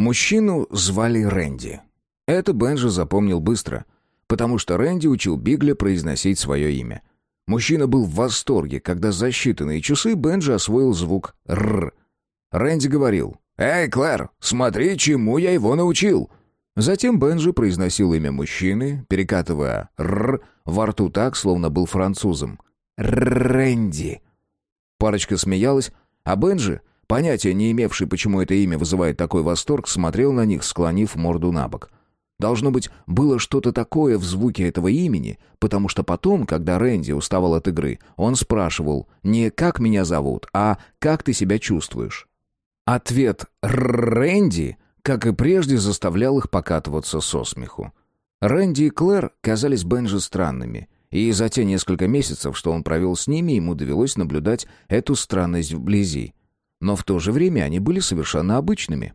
Мужчину звали Рэнди. Это Бенджи запомнил быстро, потому что Рэнди учил Бигля произносить свое имя. Мужчина был в восторге, когда за считанные часы Бенджи освоил звук «р». Рэнди говорил «Эй, Клэр, смотри, чему я его научил!» Затем Бенджи произносил имя мужчины, перекатывая «р» во рту так, словно был французом. «Рэнди». Парочка смеялась, а Бенджи, понятия не имевший, почему это имя вызывает такой восторг, смотрел на них, склонив морду на бок. Должно быть, было что-то такое в звуке этого имени, потому что потом, когда Рэнди уставал от игры, он спрашивал не «как меня зовут», а «как ты себя чувствуешь?». Ответ «Рэнди», как и прежде, заставлял их покатываться со смеху. Рэнди и Клэр казались Бенджи странными, и за те несколько месяцев, что он провел с ними, ему довелось наблюдать эту странность вблизи. Но в то же время они были совершенно обычными.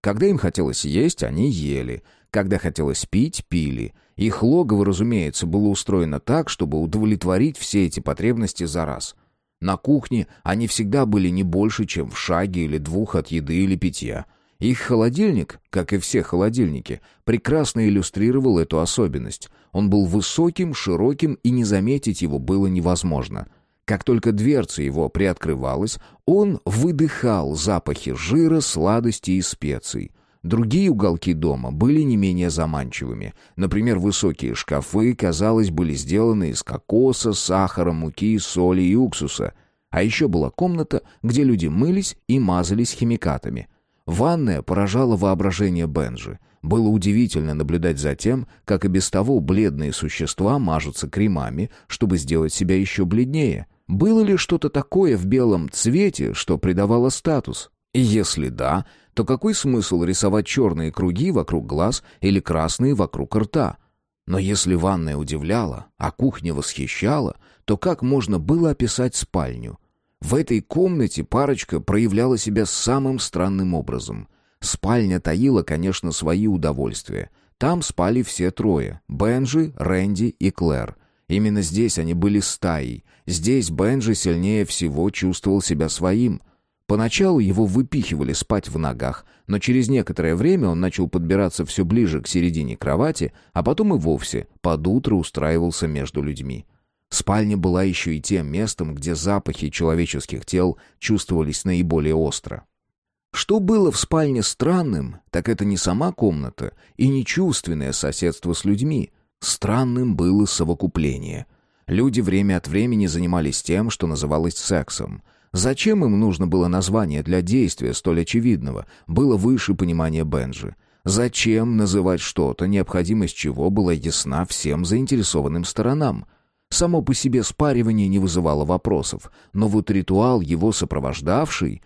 Когда им хотелось есть, они ели. Когда хотелось пить, пили. Их логово, разумеется, было устроено так, чтобы удовлетворить все эти потребности за раз. На кухне они всегда были не больше, чем в шаге или двух от еды или питья. Их холодильник, как и все холодильники, прекрасно иллюстрировал эту особенность. Он был высоким, широким, и не заметить его было невозможно. Как только дверца его приоткрывалась, он выдыхал запахи жира, сладости и специй. Другие уголки дома были не менее заманчивыми. Например, высокие шкафы, казалось, были сделаны из кокоса, сахара, муки, соли и уксуса. А еще была комната, где люди мылись и мазались химикатами. Ванная поражала воображение Бенжи. Было удивительно наблюдать за тем, как и без того бледные существа мажутся кремами, чтобы сделать себя еще бледнее. Было ли что-то такое в белом цвете, что придавало статус? И если да, то какой смысл рисовать черные круги вокруг глаз или красные вокруг рта? Но если ванная удивляла, а кухня восхищала, то как можно было описать спальню? В этой комнате парочка проявляла себя самым странным образом. Спальня таила, конечно, свои удовольствия. Там спали все трое — Бенджи, Рэнди и Клэр. Именно здесь они были стаей. Здесь Бенджи сильнее всего чувствовал себя своим. Поначалу его выпихивали спать в ногах, но через некоторое время он начал подбираться все ближе к середине кровати, а потом и вовсе под утро устраивался между людьми. Спальня была еще и тем местом, где запахи человеческих тел чувствовались наиболее остро. Что было в спальне странным, так это не сама комната и не чувственное соседство с людьми. Странным было совокупление. Люди время от времени занимались тем, что называлось сексом. Зачем им нужно было название для действия столь очевидного, было выше понимания Бенджи. Зачем называть что-то, необходимость чего была ясна всем заинтересованным сторонам? Само по себе спаривание не вызывало вопросов, но вот ритуал, его сопровождавший,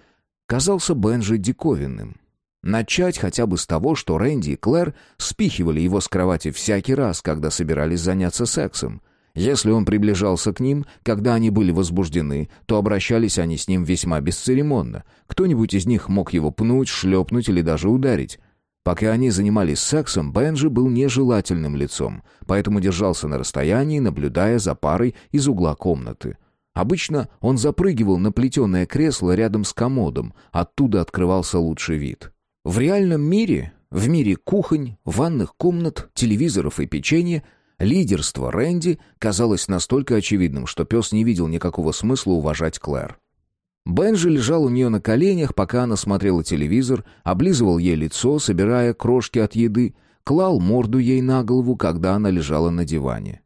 казался Бенджи диковинным. Начать хотя бы с того, что Рэнди и Клэр спихивали его с кровати всякий раз, когда собирались заняться сексом. Если он приближался к ним, когда они были возбуждены, то обращались они с ним весьма бесцеремонно. Кто-нибудь из них мог его пнуть, шлепнуть или даже ударить. Пока они занимались сексом, Бенджи был нежелательным лицом, поэтому держался на расстоянии, наблюдая за парой из угла комнаты. Обычно он запрыгивал на плетеное кресло рядом с комодом, оттуда открывался лучший вид. В реальном мире, в мире кухонь, ванных комнат, телевизоров и печенья, лидерство Рэнди казалось настолько очевидным, что пес не видел никакого смысла уважать Клэр. Бенджи лежал у нее на коленях, пока она смотрела телевизор, облизывал ей лицо, собирая крошки от еды, клал морду ей на голову, когда она лежала на диване.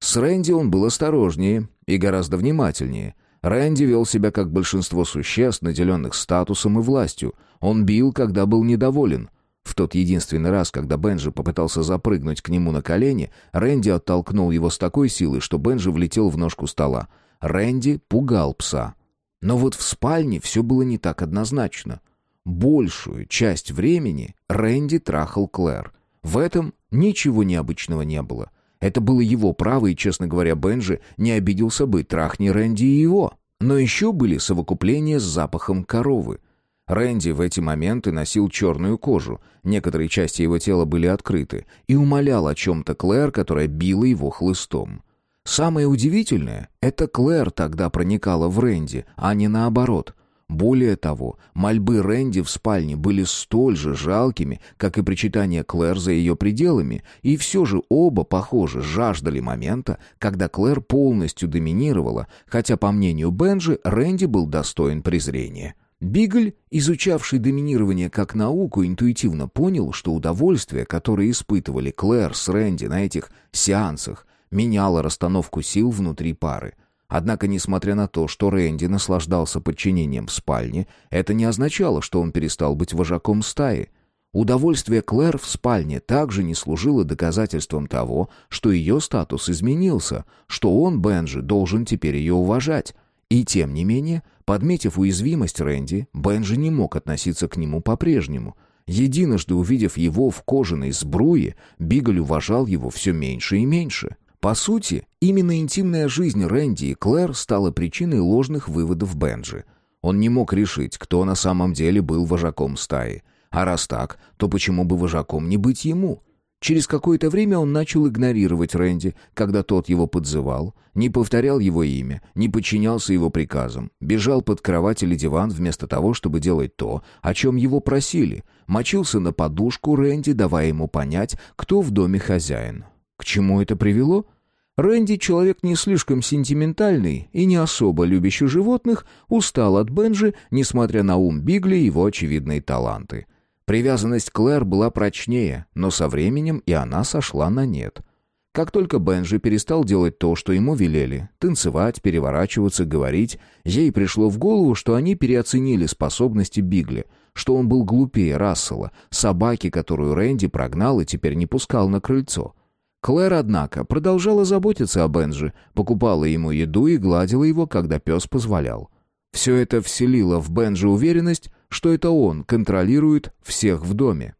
С Рэнди он был осторожнее и гораздо внимательнее. Рэнди вел себя как большинство существ, наделенных статусом и властью. Он бил, когда был недоволен. В тот единственный раз, когда Бенджи попытался запрыгнуть к нему на колени, Рэнди оттолкнул его с такой силой, что Бенджи влетел в ножку стола. Рэнди пугал пса. Но вот в спальне все было не так однозначно. Большую часть времени Рэнди трахал Клэр. В этом ничего необычного не было. Это было его право, и, честно говоря, Бенджи не обиделся бы, трахни Рэнди и его. Но еще были совокупления с запахом коровы. Рэнди в эти моменты носил черную кожу, некоторые части его тела были открыты, и умолял о чем-то Клэр, которая била его хлыстом. Самое удивительное — это Клэр тогда проникала в Рэнди, а не наоборот. Более того, мольбы Рэнди в спальне были столь же жалкими, как и причитания Клэр за ее пределами, и все же оба, похоже, жаждали момента, когда Клэр полностью доминировала, хотя, по мнению Бенджи, Рэнди был достоин презрения. Бигль, изучавший доминирование как науку, интуитивно понял, что удовольствие, которое испытывали Клэр с Рэнди на этих сеансах, меняло расстановку сил внутри пары. Однако, несмотря на то, что Рэнди наслаждался подчинением в спальне, это не означало, что он перестал быть вожаком стаи. Удовольствие Клэр в спальне также не служило доказательством того, что ее статус изменился, что он, Бенджи, должен теперь ее уважать. И тем не менее, подметив уязвимость Рэнди, Бенджи не мог относиться к нему по-прежнему. Единожды увидев его в кожаной сбруе, Бигль уважал его все меньше и меньше. По сути, именно интимная жизнь Рэнди и Клэр стала причиной ложных выводов Бенджи. Он не мог решить, кто на самом деле был вожаком стаи. А раз так, то почему бы вожаком не быть ему? Через какое-то время он начал игнорировать Рэнди, когда тот его подзывал, не повторял его имя, не подчинялся его приказам, бежал под кровать или диван вместо того, чтобы делать то, о чем его просили, мочился на подушку Рэнди, давая ему понять, кто в доме хозяин. К чему это привело? Рэнди, человек не слишком сентиментальный и не особо любящий животных, устал от Бенджи, несмотря на ум Бигли и его очевидные таланты. Привязанность Клэр была прочнее, но со временем и она сошла на нет. Как только Бенджи перестал делать то, что ему велели, танцевать, переворачиваться, говорить, ей пришло в голову, что они переоценили способности Бигли, что он был глупее Рассела, собаки, которую Рэнди прогнал и теперь не пускал на крыльцо. Клэр, однако, продолжала заботиться о Бенджи, покупала ему еду и гладила его, когда пес позволял. Все это вселило в Бенджи уверенность, что это он контролирует всех в доме.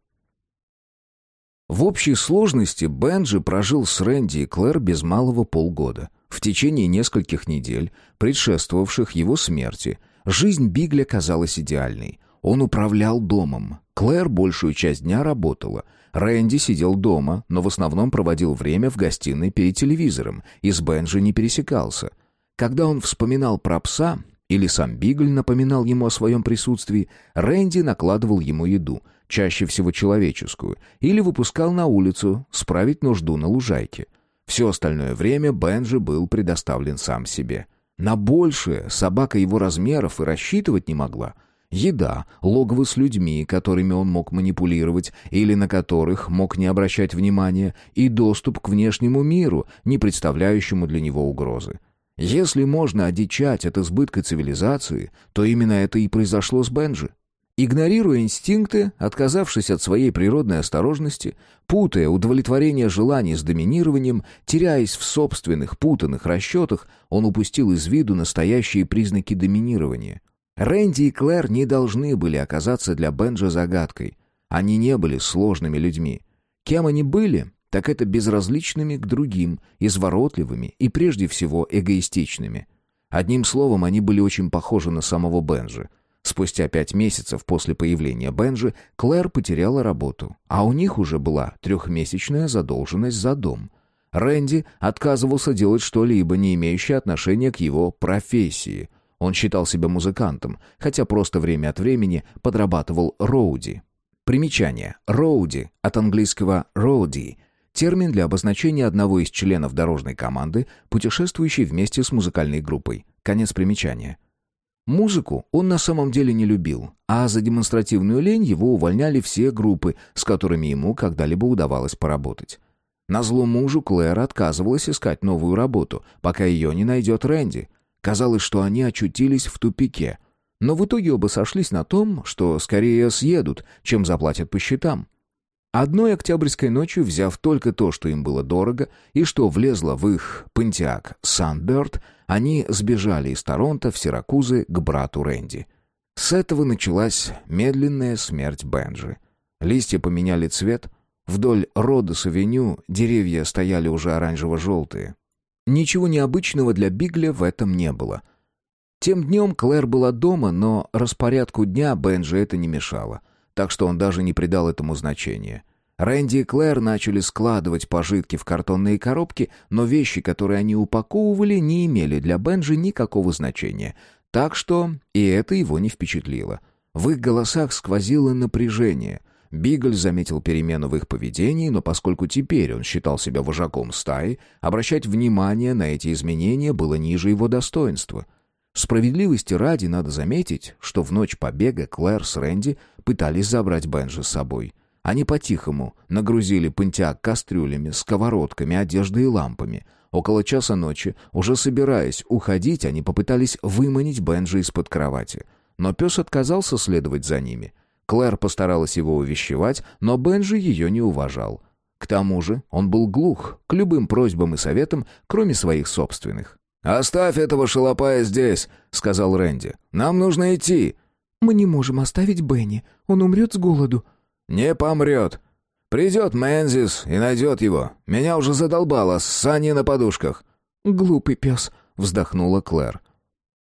В общей сложности Бенджи прожил с Рэнди и Клэр без малого полгода. В течение нескольких недель, предшествовавших его смерти, жизнь Бигля казалась идеальной. Он управлял домом. Клэр большую часть дня работала — Рэнди сидел дома, но в основном проводил время в гостиной перед телевизором и с Бенджи не пересекался. Когда он вспоминал про пса, или сам Бигль напоминал ему о своем присутствии, Рэнди накладывал ему еду, чаще всего человеческую, или выпускал на улицу справить нужду на лужайке. Все остальное время Бенджи был предоставлен сам себе. На большее собака его размеров и рассчитывать не могла — Еда, логово с людьми, которыми он мог манипулировать или на которых мог не обращать внимания, и доступ к внешнему миру, не представляющему для него угрозы. Если можно одичать от избытка цивилизации, то именно это и произошло с Бенджи. Игнорируя инстинкты, отказавшись от своей природной осторожности, путая удовлетворение желаний с доминированием, теряясь в собственных путанных расчетах, он упустил из виду настоящие признаки доминирования — Рэнди и Клэр не должны были оказаться для Бенджа загадкой. Они не были сложными людьми. Кем они были, так это безразличными к другим, изворотливыми и прежде всего эгоистичными. Одним словом, они были очень похожи на самого Бенджи. Спустя пять месяцев после появления Бенджи Клэр потеряла работу, а у них уже была трехмесячная задолженность за дом. Рэнди отказывался делать что-либо, не имеющее отношения к его профессии – он считал себя музыкантом, хотя просто время от времени подрабатывал роуди. Примечание. Роуди от английского роуди – термин для обозначения одного из членов дорожной команды, путешествующей вместе с музыкальной группой. Конец примечания. Музыку он на самом деле не любил, а за демонстративную лень его увольняли все группы, с которыми ему когда-либо удавалось поработать. Назло мужу Клэр отказывалась искать новую работу, пока ее не найдет Рэнди. Казалось, что они очутились в тупике. Но в итоге оба сошлись на том, что скорее съедут, чем заплатят по счетам. Одной октябрьской ночью, взяв только то, что им было дорого, и что влезло в их пантеак «Санберт», они сбежали из Торонто в Сиракузы к брату Рэнди. С этого началась медленная смерть Бенджи. Листья поменяли цвет, вдоль Родос-авеню деревья стояли уже оранжево-желтые. Ничего необычного для Бигля в этом не было. Тем днем Клэр была дома, но распорядку дня Бенджи это не мешало, так что он даже не придал этому значения. Рэнди и Клэр начали складывать пожитки в картонные коробки, но вещи, которые они упаковывали, не имели для Бенджи никакого значения. Так что и это его не впечатлило. В их голосах сквозило напряжение. Бигль заметил перемену в их поведении, но поскольку теперь он считал себя вожаком стаи, обращать внимание на эти изменения было ниже его достоинства. Справедливости ради надо заметить, что в ночь побега Клэр с Рэнди пытались забрать Бенжи с собой. Они по-тихому нагрузили пынтяк кастрюлями, сковородками, одеждой и лампами. Около часа ночи, уже собираясь уходить, они попытались выманить Бенжи из-под кровати. Но пес отказался следовать за ними — Клэр постаралась его увещевать, но Бенджи ее не уважал. К тому же он был глух к любым просьбам и советам, кроме своих собственных. «Оставь этого шалопая здесь», — сказал Рэнди. «Нам нужно идти». «Мы не можем оставить Бенни. Он умрет с голоду». «Не помрет. Придет Мэнзис и найдет его. Меня уже задолбало ссани на подушках». «Глупый пес», — вздохнула Клэр.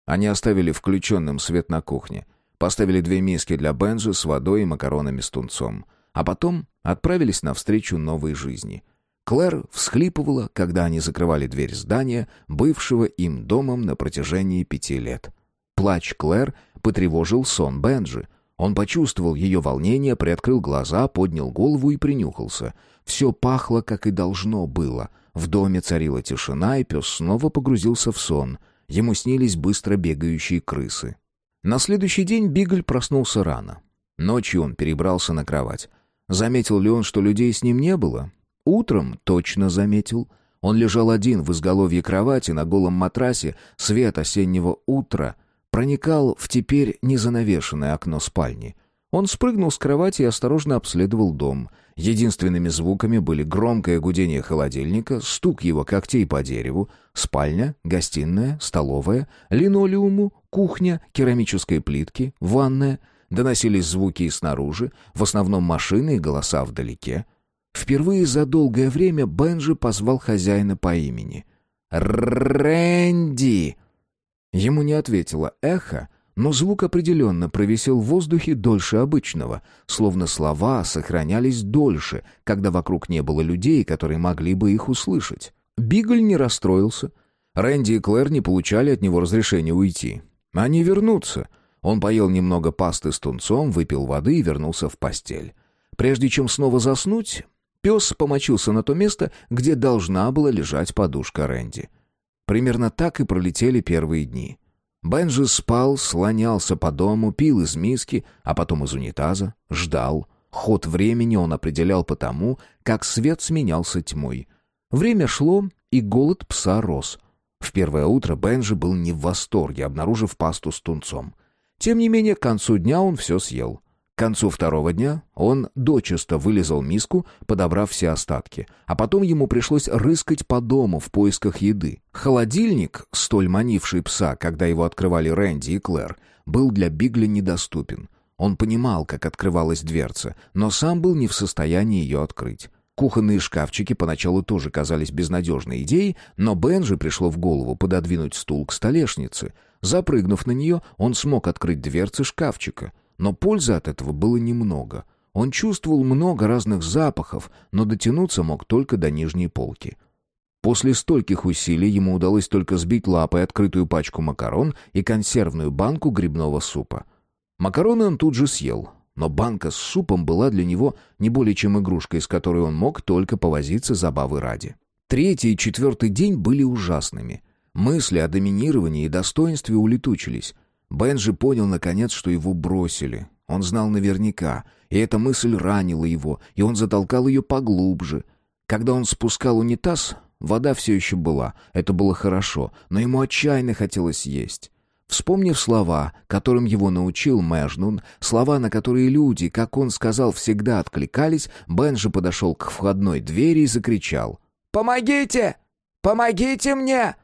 Они оставили включенным свет на кухне. Поставили две миски для Бенджи с водой и макаронами с тунцом. А потом отправились навстречу новой жизни. Клэр всхлипывала, когда они закрывали дверь здания, бывшего им домом на протяжении пяти лет. Плач Клэр потревожил сон Бенджи. Он почувствовал ее волнение, приоткрыл глаза, поднял голову и принюхался. Все пахло, как и должно было. В доме царила тишина, и пес снова погрузился в сон. Ему снились быстро бегающие крысы. На следующий день Бигль проснулся рано. Ночью он перебрался на кровать. Заметил ли он, что людей с ним не было? Утром точно заметил. Он лежал один в изголовье кровати на голом матрасе, свет осеннего утра проникал в теперь незанавешенное окно спальни. Он спрыгнул с кровати и осторожно обследовал дом. Единственными звуками были громкое гудение холодильника, стук его когтей по дереву, спальня, гостиная, столовая, линолеуму, кухня, керамические плитки, ванная. Доносились звуки и снаружи, в основном машины и голоса вдалеке. Впервые за долгое время Бенджи позвал хозяина по имени. «Рэнди!» Ему не ответило эхо, но звук определенно провисел в воздухе дольше обычного, словно слова сохранялись дольше, когда вокруг не было людей, которые могли бы их услышать. Бигль не расстроился. Рэнди и Клэр не получали от него разрешения уйти. Они вернутся. Он поел немного пасты с тунцом, выпил воды и вернулся в постель. Прежде чем снова заснуть, пес помочился на то место, где должна была лежать подушка Рэнди. Примерно так и пролетели первые дни. Бенджи спал, слонялся по дому, пил из миски, а потом из унитаза, ждал. Ход времени он определял по тому, как свет сменялся тьмой. Время шло, и голод пса рос. В первое утро Бенджи был не в восторге, обнаружив пасту с тунцом. Тем не менее, к концу дня он все съел. К концу второго дня он дочисто вылезал миску, подобрав все остатки, а потом ему пришлось рыскать по дому в поисках еды. Холодильник, столь манивший пса, когда его открывали Рэнди и Клэр, был для Бигля недоступен. Он понимал, как открывалась дверца, но сам был не в состоянии ее открыть. Кухонные шкафчики поначалу тоже казались безнадежной идеей, но Бенджи пришло в голову пододвинуть стул к столешнице. Запрыгнув на нее, он смог открыть дверцы шкафчика — но пользы от этого было немного. Он чувствовал много разных запахов, но дотянуться мог только до нижней полки. После стольких усилий ему удалось только сбить лапой открытую пачку макарон и консервную банку грибного супа. Макароны он тут же съел, но банка с супом была для него не более чем игрушкой, с которой он мог только повозиться забавы ради. Третий и четвертый день были ужасными. Мысли о доминировании и достоинстве улетучились. Бенджи понял, наконец, что его бросили. Он знал наверняка, и эта мысль ранила его, и он затолкал ее поглубже. Когда он спускал унитаз, вода все еще была. Это было хорошо, но ему отчаянно хотелось есть. Вспомнив слова, которым его научил Мэжнун, слова, на которые люди, как он сказал, всегда откликались, Бенджи подошел к входной двери и закричал. «Помогите! Помогите мне!»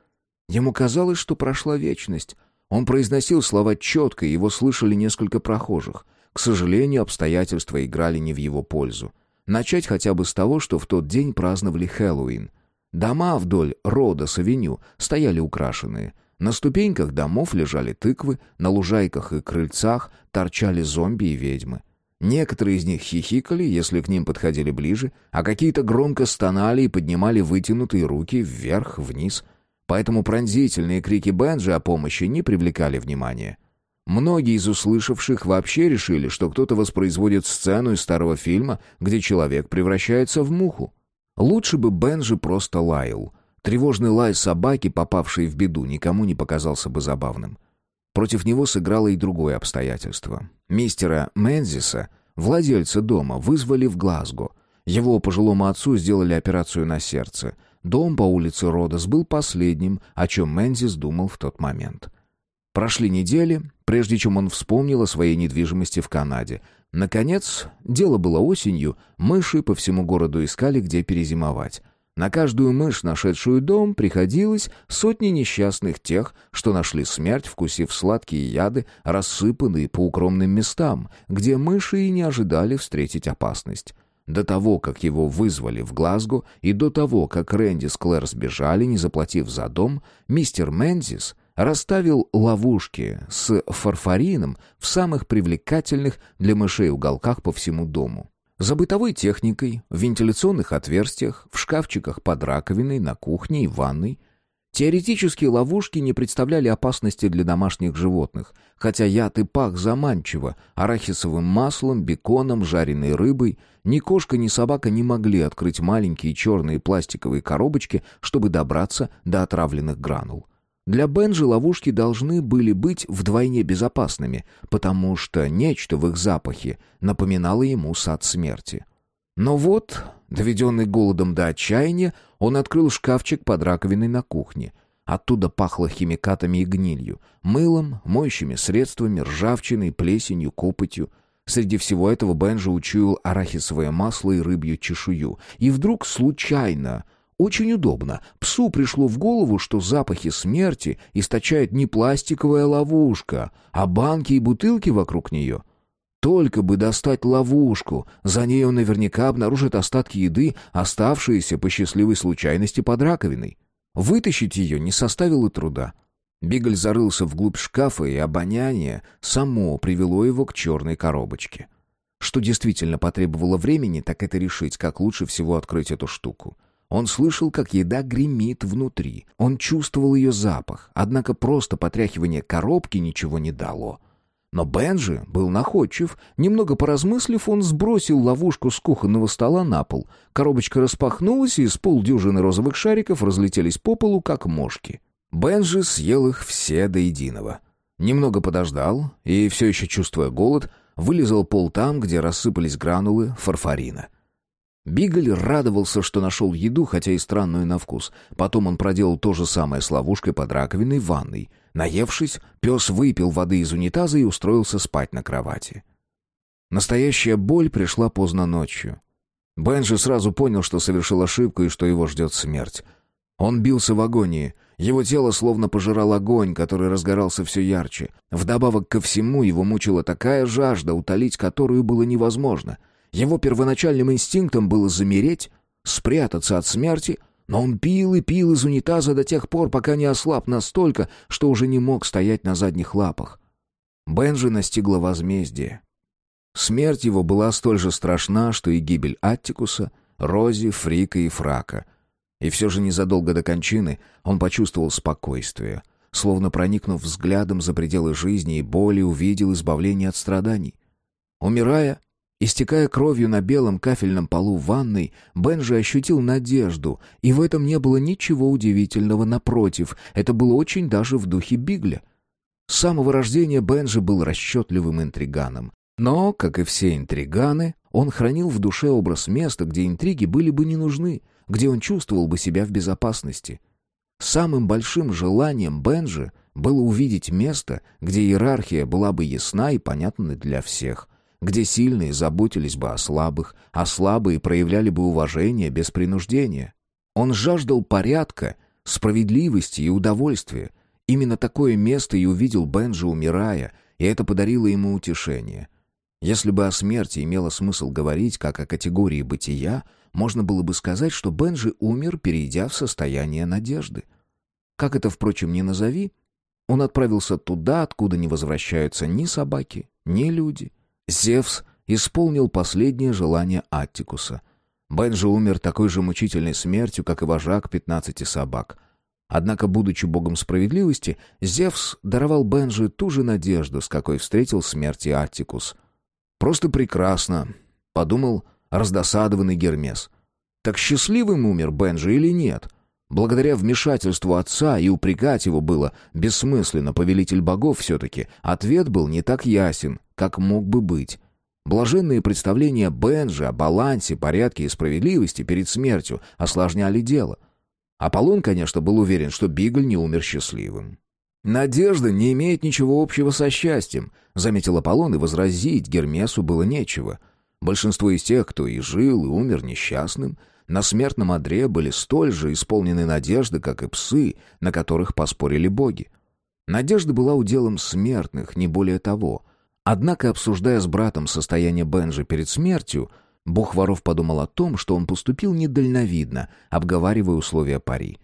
Ему казалось, что прошла вечность. Он произносил слова четко, и его слышали несколько прохожих. К сожалению, обстоятельства играли не в его пользу. Начать хотя бы с того, что в тот день праздновали Хэллоуин. Дома вдоль рода с авеню стояли украшенные. На ступеньках домов лежали тыквы, на лужайках и крыльцах торчали зомби и ведьмы. Некоторые из них хихикали, если к ним подходили ближе, а какие-то громко стонали и поднимали вытянутые руки вверх-вниз — поэтому пронзительные крики Бенджи о помощи не привлекали внимания. Многие из услышавших вообще решили, что кто-то воспроизводит сцену из старого фильма, где человек превращается в муху. Лучше бы Бенджи просто лаял. Тревожный лай собаки, попавшей в беду, никому не показался бы забавным. Против него сыграло и другое обстоятельство. Мистера Мензиса, владельца дома, вызвали в Глазго. Его пожилому отцу сделали операцию на сердце. Дом по улице Родос был последним, о чем Мензис думал в тот момент. Прошли недели, прежде чем он вспомнил о своей недвижимости в Канаде. Наконец, дело было осенью, мыши по всему городу искали, где перезимовать. На каждую мышь, нашедшую дом, приходилось сотни несчастных тех, что нашли смерть, вкусив сладкие яды, рассыпанные по укромным местам, где мыши и не ожидали встретить опасность. До того, как его вызвали в Глазго, и до того, как Рэнди с Клэр сбежали, не заплатив за дом, мистер Мензис расставил ловушки с фарфорином в самых привлекательных для мышей уголках по всему дому. За бытовой техникой, в вентиляционных отверстиях, в шкафчиках под раковиной, на кухне и ванной Теоретические ловушки не представляли опасности для домашних животных, хотя яд и пах заманчиво, арахисовым маслом, беконом, жареной рыбой. Ни кошка, ни собака не могли открыть маленькие черные пластиковые коробочки, чтобы добраться до отравленных гранул. Для Бенжи ловушки должны были быть вдвойне безопасными, потому что нечто в их запахе напоминало ему сад смерти. Но вот, доведенный голодом до отчаяния, он открыл шкафчик под раковиной на кухне. Оттуда пахло химикатами и гнилью, мылом, моющими средствами, ржавчиной, плесенью, копотью. Среди всего этого Бенджи учуял арахисовое масло и рыбью чешую. И вдруг случайно... Очень удобно. Псу пришло в голову, что запахи смерти источает не пластиковая ловушка, а банки и бутылки вокруг нее. Только бы достать ловушку, за ней он наверняка обнаружит остатки еды, оставшиеся по счастливой случайности под раковиной. Вытащить ее не составило труда. Бигль зарылся вглубь шкафа, и обоняние само привело его к черной коробочке. Что действительно потребовало времени, так это решить, как лучше всего открыть эту штуку. Он слышал, как еда гремит внутри. Он чувствовал ее запах, однако просто потряхивание коробки ничего не дало — но Бенджи был находчив. Немного поразмыслив, он сбросил ловушку с кухонного стола на пол. Коробочка распахнулась, и из полдюжины розовых шариков разлетелись по полу, как мошки. Бенджи съел их все до единого. Немного подождал и, все еще чувствуя голод, вылезал пол там, где рассыпались гранулы фарфорина. Бигль радовался, что нашел еду, хотя и странную на вкус. Потом он проделал то же самое с ловушкой под раковиной в ванной. Наевшись, пес выпил воды из унитаза и устроился спать на кровати. Настоящая боль пришла поздно ночью. Бенджи сразу понял, что совершил ошибку и что его ждет смерть. Он бился в агонии. Его тело словно пожирал огонь, который разгорался все ярче. Вдобавок ко всему его мучила такая жажда, утолить которую было невозможно. Его первоначальным инстинктом было замереть, спрятаться от смерти, но он пил и пил из унитаза до тех пор, пока не ослаб настолько, что уже не мог стоять на задних лапах. Бенжи настигла возмездие. Смерть его была столь же страшна, что и гибель Аттикуса, Рози, Фрика и Фрака. И все же незадолго до кончины он почувствовал спокойствие, словно проникнув взглядом за пределы жизни и боли, увидел избавление от страданий. Умирая, Истекая кровью на белом кафельном полу ванной, Бенжи ощутил надежду, и в этом не было ничего удивительного, напротив, это было очень даже в духе Бигля. С самого рождения Бенжи был расчетливым интриганом. Но, как и все интриганы, он хранил в душе образ места, где интриги были бы не нужны, где он чувствовал бы себя в безопасности. Самым большим желанием Бенжи было увидеть место, где иерархия была бы ясна и понятна для всех — где сильные заботились бы о слабых, а слабые проявляли бы уважение без принуждения. Он жаждал порядка, справедливости и удовольствия. Именно такое место и увидел Бенджи, умирая, и это подарило ему утешение. Если бы о смерти имело смысл говорить как о категории бытия, можно было бы сказать, что Бенджи умер, перейдя в состояние надежды. Как это, впрочем, не назови, он отправился туда, откуда не возвращаются ни собаки, ни люди. Зевс исполнил последнее желание Аттикуса. Бенджи умер такой же мучительной смертью, как и вожак пятнадцати собак. Однако, будучи богом справедливости, Зевс даровал Бенжи ту же надежду, с какой встретил смерть Аттикус. «Просто прекрасно», — подумал раздосадованный Гермес. «Так счастливым умер Бенжи или нет?» Благодаря вмешательству отца и упрекать его было бессмысленно, повелитель богов все-таки, ответ был не так ясен, как мог бы быть. Блаженные представления Бенжи о балансе, порядке и справедливости перед смертью осложняли дело. Аполлон, конечно, был уверен, что Бигль не умер счастливым. «Надежда не имеет ничего общего со счастьем», — заметил Аполлон, и возразить Гермесу было нечего. Большинство из тех, кто и жил, и умер несчастным, на смертном одре были столь же исполнены надежды, как и псы, на которых поспорили боги. Надежда была уделом смертных, не более того. Однако, обсуждая с братом состояние Бенжи перед смертью, бог воров подумал о том, что он поступил недальновидно, обговаривая условия пари.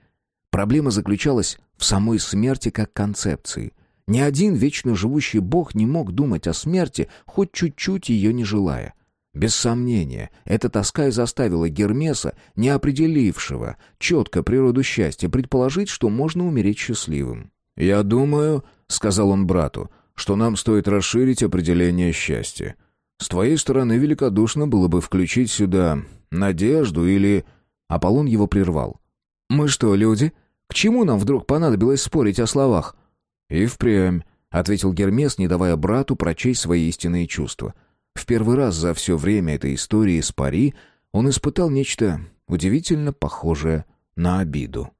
Проблема заключалась в самой смерти как концепции. Ни один вечно живущий бог не мог думать о смерти, хоть чуть-чуть ее не желая — без сомнения, эта тоска и заставила Гермеса, не определившего четко природу счастья, предположить, что можно умереть счастливым. «Я думаю», — сказал он брату, — «что нам стоит расширить определение счастья. С твоей стороны великодушно было бы включить сюда надежду или...» Аполлон его прервал. «Мы что, люди? К чему нам вдруг понадобилось спорить о словах?» «И впрямь», — ответил Гермес, не давая брату прочесть свои истинные чувства. В первый раз за все время этой истории с Пари он испытал нечто удивительно похожее на обиду.